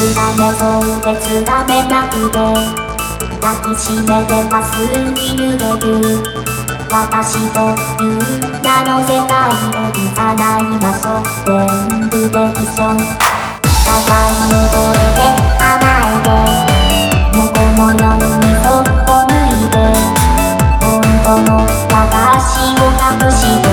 つらめそうでつらめなくて抱きしめてまっすぐに濡れる。私という名の世界を見たない場所全部で一緒高いの声で甘えて猫のようにそっと向いて本当の私を隠して